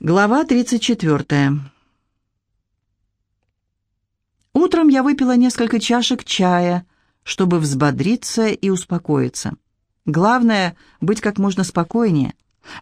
Глава 34. Утром я выпила несколько чашек чая, чтобы взбодриться и успокоиться. Главное — быть как можно спокойнее.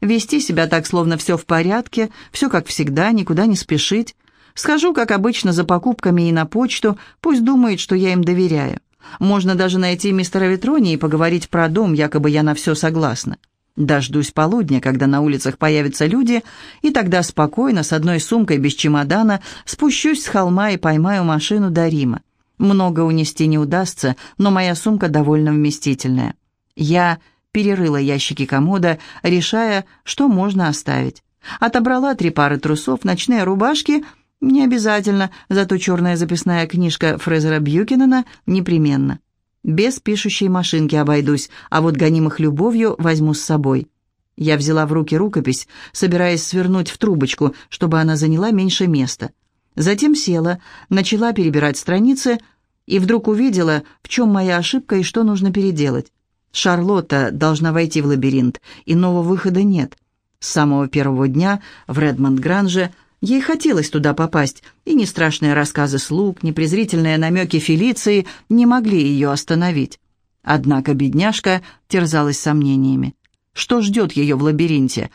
Вести себя так, словно все в порядке, все как всегда, никуда не спешить. Схожу, как обычно, за покупками и на почту, пусть думает, что я им доверяю. Можно даже найти мистера Ветрони и поговорить про дом, якобы я на все согласна. Дождусь полудня, когда на улицах появятся люди, и тогда спокойно, с одной сумкой без чемодана, спущусь с холма и поймаю машину до Рима. Много унести не удастся, но моя сумка довольно вместительная. Я перерыла ящики комода, решая, что можно оставить. Отобрала три пары трусов, ночные рубашки — не обязательно, зато черная записная книжка Фрезера Бьюкинена непременно. Без пишущей машинки обойдусь, а вот гонимых любовью возьму с собой. Я взяла в руки рукопись, собираясь свернуть в трубочку, чтобы она заняла меньше места. Затем села, начала перебирать страницы и вдруг увидела, в чем моя ошибка и что нужно переделать. Шарлотта должна войти в лабиринт, иного выхода нет. С самого первого дня в Редмонд-Гранже – Ей хотелось туда попасть, и ни страшные рассказы слуг, ни презрительные намеки Фелиции не могли ее остановить. Однако бедняжка терзалась сомнениями. Что ждет ее в лабиринте?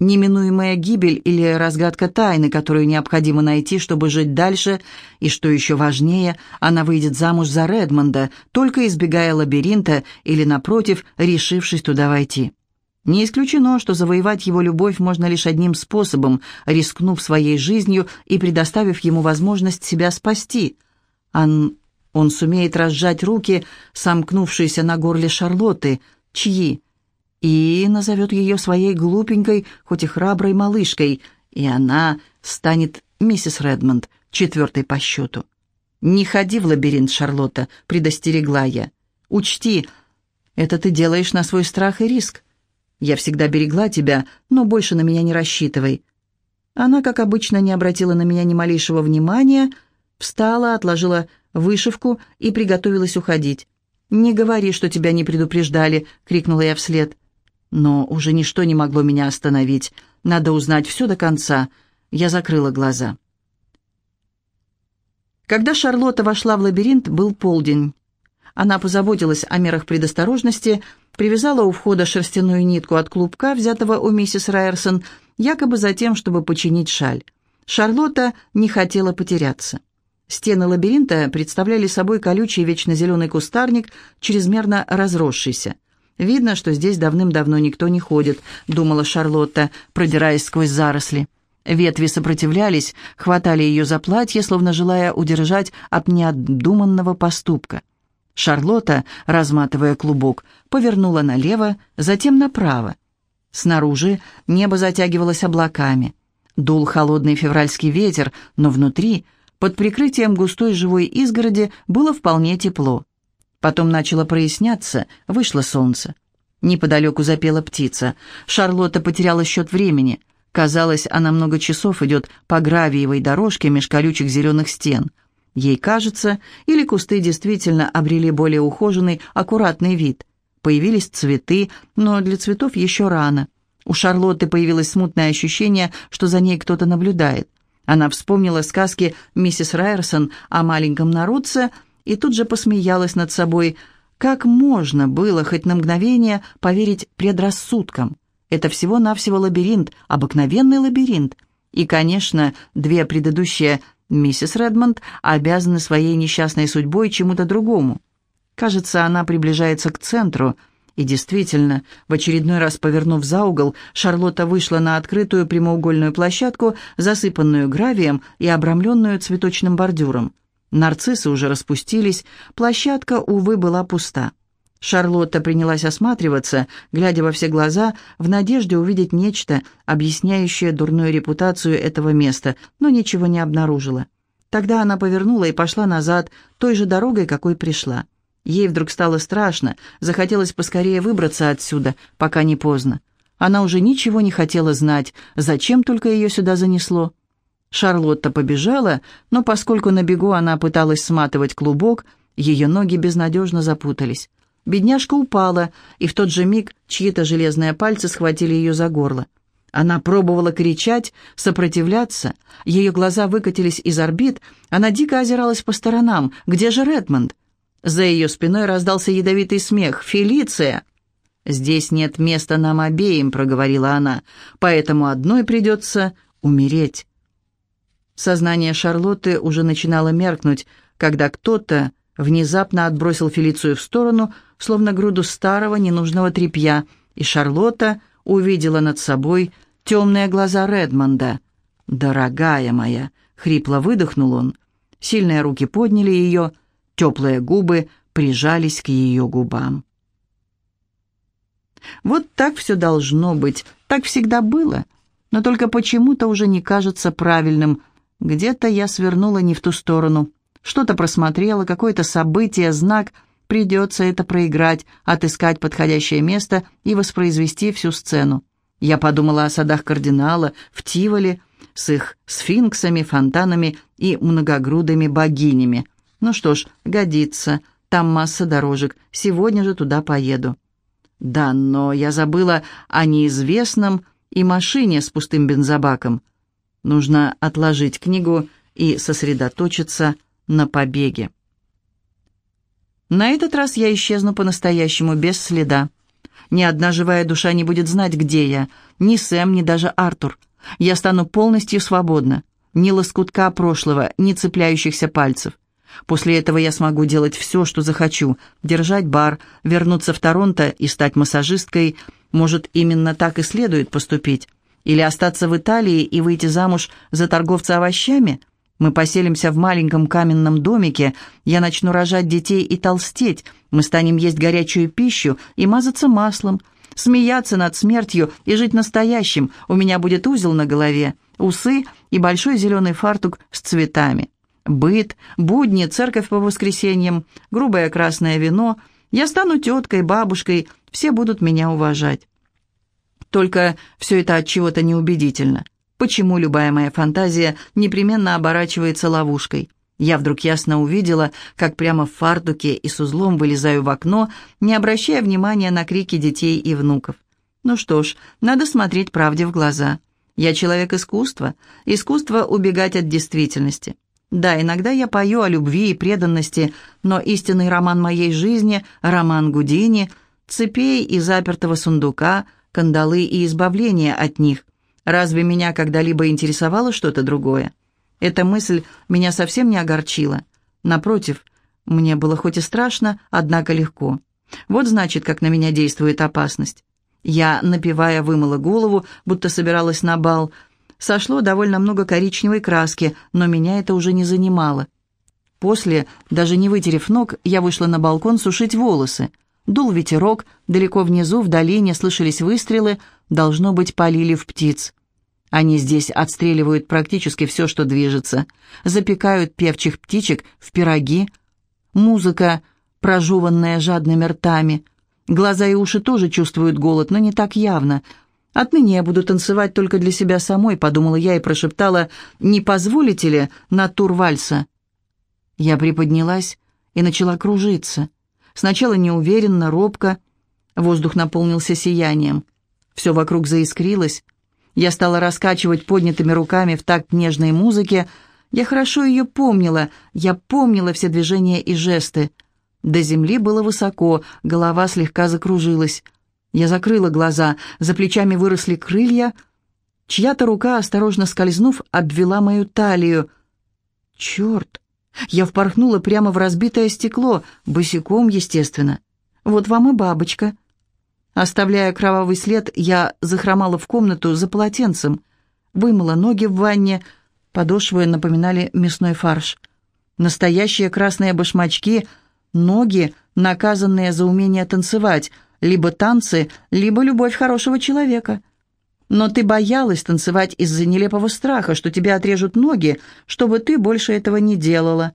Неминуемая гибель или разгадка тайны, которую необходимо найти, чтобы жить дальше, и, что еще важнее, она выйдет замуж за Редмонда, только избегая лабиринта или, напротив, решившись туда войти. Не исключено, что завоевать его любовь можно лишь одним способом, рискнув своей жизнью и предоставив ему возможность себя спасти. Он, он сумеет разжать руки, сомкнувшиеся на горле Шарлотты, чьи, и назовет ее своей глупенькой, хоть и храброй малышкой, и она станет миссис Редмонд, четвертой по счету. «Не ходи в лабиринт, Шарлотта», — предостерегла я. «Учти, это ты делаешь на свой страх и риск. Я всегда берегла тебя, но больше на меня не рассчитывай». Она, как обычно, не обратила на меня ни малейшего внимания, встала, отложила вышивку и приготовилась уходить. «Не говори, что тебя не предупреждали!» — крикнула я вслед. Но уже ничто не могло меня остановить. Надо узнать все до конца. Я закрыла глаза. Когда Шарлотта вошла в лабиринт, был полдень. Она позаботилась о мерах предосторожности — привязала у входа шерстяную нитку от клубка, взятого у миссис Райерсон, якобы за тем, чтобы починить шаль. Шарлотта не хотела потеряться. Стены лабиринта представляли собой колючий вечно зеленый кустарник, чрезмерно разросшийся. «Видно, что здесь давным-давно никто не ходит», — думала Шарлотта, продираясь сквозь заросли. Ветви сопротивлялись, хватали ее за платье, словно желая удержать от необдуманного поступка. Шарлотта, разматывая клубок, повернула налево, затем направо. Снаружи небо затягивалось облаками. Дул холодный февральский ветер, но внутри, под прикрытием густой живой изгороди, было вполне тепло. Потом начало проясняться, вышло солнце. Неподалеку запела птица. Шарлотта потеряла счет времени. Казалось, она много часов идет по гравиевой дорожке меж колючих зеленых стен — Ей кажется, или кусты действительно обрели более ухоженный, аккуратный вид. Появились цветы, но для цветов еще рано. У Шарлотты появилось смутное ощущение, что за ней кто-то наблюдает. Она вспомнила сказки миссис Райерсон о маленьком народце и тут же посмеялась над собой. Как можно было хоть на мгновение поверить предрассудкам? Это всего-навсего лабиринт, обыкновенный лабиринт. И, конечно, две предыдущие Миссис Редмонд обязана своей несчастной судьбой чему-то другому. Кажется, она приближается к центру. И действительно, в очередной раз повернув за угол, Шарлотта вышла на открытую прямоугольную площадку, засыпанную гравием и обрамленную цветочным бордюром. Нарциссы уже распустились, площадка, увы, была пуста. Шарлотта принялась осматриваться, глядя во все глаза, в надежде увидеть нечто, объясняющее дурную репутацию этого места, но ничего не обнаружила. Тогда она повернула и пошла назад, той же дорогой, какой пришла. Ей вдруг стало страшно, захотелось поскорее выбраться отсюда, пока не поздно. Она уже ничего не хотела знать, зачем только ее сюда занесло. Шарлотта побежала, но поскольку на бегу она пыталась сматывать клубок, ее ноги безнадежно запутались. Бедняжка упала, и в тот же миг чьи-то железные пальцы схватили ее за горло. Она пробовала кричать, сопротивляться. Ее глаза выкатились из орбит. Она дико озиралась по сторонам. «Где же Редмонд?» За ее спиной раздался ядовитый смех. «Фелиция!» «Здесь нет места нам обеим», — проговорила она, «поэтому одной придется умереть». Сознание Шарлотты уже начинало меркнуть, когда кто-то внезапно отбросил Фелицию в сторону, словно груду старого ненужного тряпья, и Шарлотта увидела над собой темные глаза Редмонда. «Дорогая моя!» — хрипло выдохнул он. Сильные руки подняли ее, теплые губы прижались к ее губам. Вот так все должно быть, так всегда было, но только почему-то уже не кажется правильным. Где-то я свернула не в ту сторону, что-то просмотрела, какое-то событие, знак, придется это проиграть, отыскать подходящее место и воспроизвести всю сцену. Я подумала о садах кардинала в Тиволе с их сфинксами, фонтанами и многогрудыми богинями. Ну что ж, годится, там масса дорожек, сегодня же туда поеду. Да, но я забыла о неизвестном и машине с пустым бензобаком. Нужно отложить книгу и сосредоточиться на побеге. На этот раз я исчезну по-настоящему, без следа. Ни одна живая душа не будет знать, где я, ни Сэм, ни даже Артур. Я стану полностью свободна. Ни лоскутка прошлого, ни цепляющихся пальцев. После этого я смогу делать все, что захочу. Держать бар, вернуться в Торонто и стать массажисткой. Может, именно так и следует поступить. Или остаться в Италии и выйти замуж за торговца овощами? Мы поселимся в маленьком каменном домике, я начну рожать детей и толстеть, мы станем есть горячую пищу и мазаться маслом, смеяться над смертью и жить настоящим. У меня будет узел на голове, усы и большой зеленый фартук с цветами. Быт, будни, церковь по воскресеньям, грубое красное вино. Я стану теткой, бабушкой, все будут меня уважать. Только все это от чего-то неубедительно. Почему любая моя фантазия непременно оборачивается ловушкой? Я вдруг ясно увидела, как прямо в фартуке и с узлом вылезаю в окно, не обращая внимания на крики детей и внуков. Ну что ж, надо смотреть правде в глаза. Я человек искусства, искусство убегать от действительности. Да, иногда я пою о любви и преданности, но истинный роман моей жизни, роман Гудини, цепей и запертого сундука, кандалы и избавление от них. Разве меня когда-либо интересовало что-то другое? Эта мысль меня совсем не огорчила. Напротив, мне было хоть и страшно, однако легко. Вот значит, как на меня действует опасность. Я, напивая, вымыла голову, будто собиралась на бал, сошло довольно много коричневой краски, но меня это уже не занимало. После, даже не вытерев ног, я вышла на балкон сушить волосы. Дул ветерок, далеко внизу, в долине, слышались выстрелы, должно быть, полили в птиц. Они здесь отстреливают практически все, что движется, запекают певчих птичек в пироги. Музыка, прожеванная жадными ртами. Глаза и уши тоже чувствуют голод, но не так явно — «Отныне я буду танцевать только для себя самой», — подумала я и прошептала, «Не позволите ли на тур вальса?» Я приподнялась и начала кружиться. Сначала неуверенно, робко. Воздух наполнился сиянием. Все вокруг заискрилось. Я стала раскачивать поднятыми руками в такт нежной музыке. Я хорошо ее помнила, я помнила все движения и жесты. До земли было высоко, голова слегка закружилась. Я закрыла глаза, за плечами выросли крылья. Чья-то рука, осторожно скользнув, обвела мою талию. «Черт!» Я впорхнула прямо в разбитое стекло, босиком, естественно. «Вот вам и бабочка». Оставляя кровавый след, я захромала в комнату за полотенцем, вымыла ноги в ванне, подошвы напоминали мясной фарш. Настоящие красные башмачки, ноги, наказанные за умение танцевать — либо танцы, либо любовь хорошего человека. Но ты боялась танцевать из-за нелепого страха, что тебе отрежут ноги, чтобы ты больше этого не делала.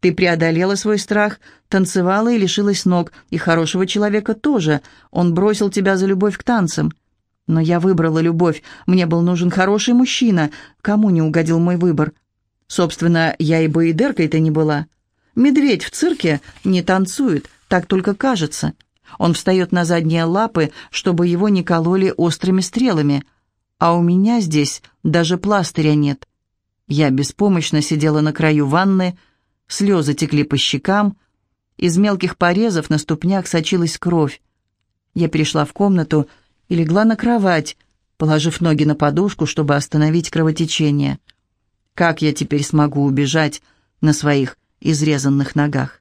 Ты преодолела свой страх, танцевала и лишилась ног, и хорошего человека тоже. Он бросил тебя за любовь к танцам. Но я выбрала любовь. Мне был нужен хороший мужчина. Кому не угодил мой выбор? Собственно, я и боедеркой-то не была. Медведь в цирке не танцует, так только кажется. Он встает на задние лапы, чтобы его не кололи острыми стрелами. а у меня здесь даже пластыря нет. Я беспомощно сидела на краю ванны, слезы текли по щекам, из мелких порезов на ступнях сочилась кровь. Я перешла в комнату и легла на кровать, положив ноги на подушку, чтобы остановить кровотечение. Как я теперь смогу убежать на своих изрезанных ногах?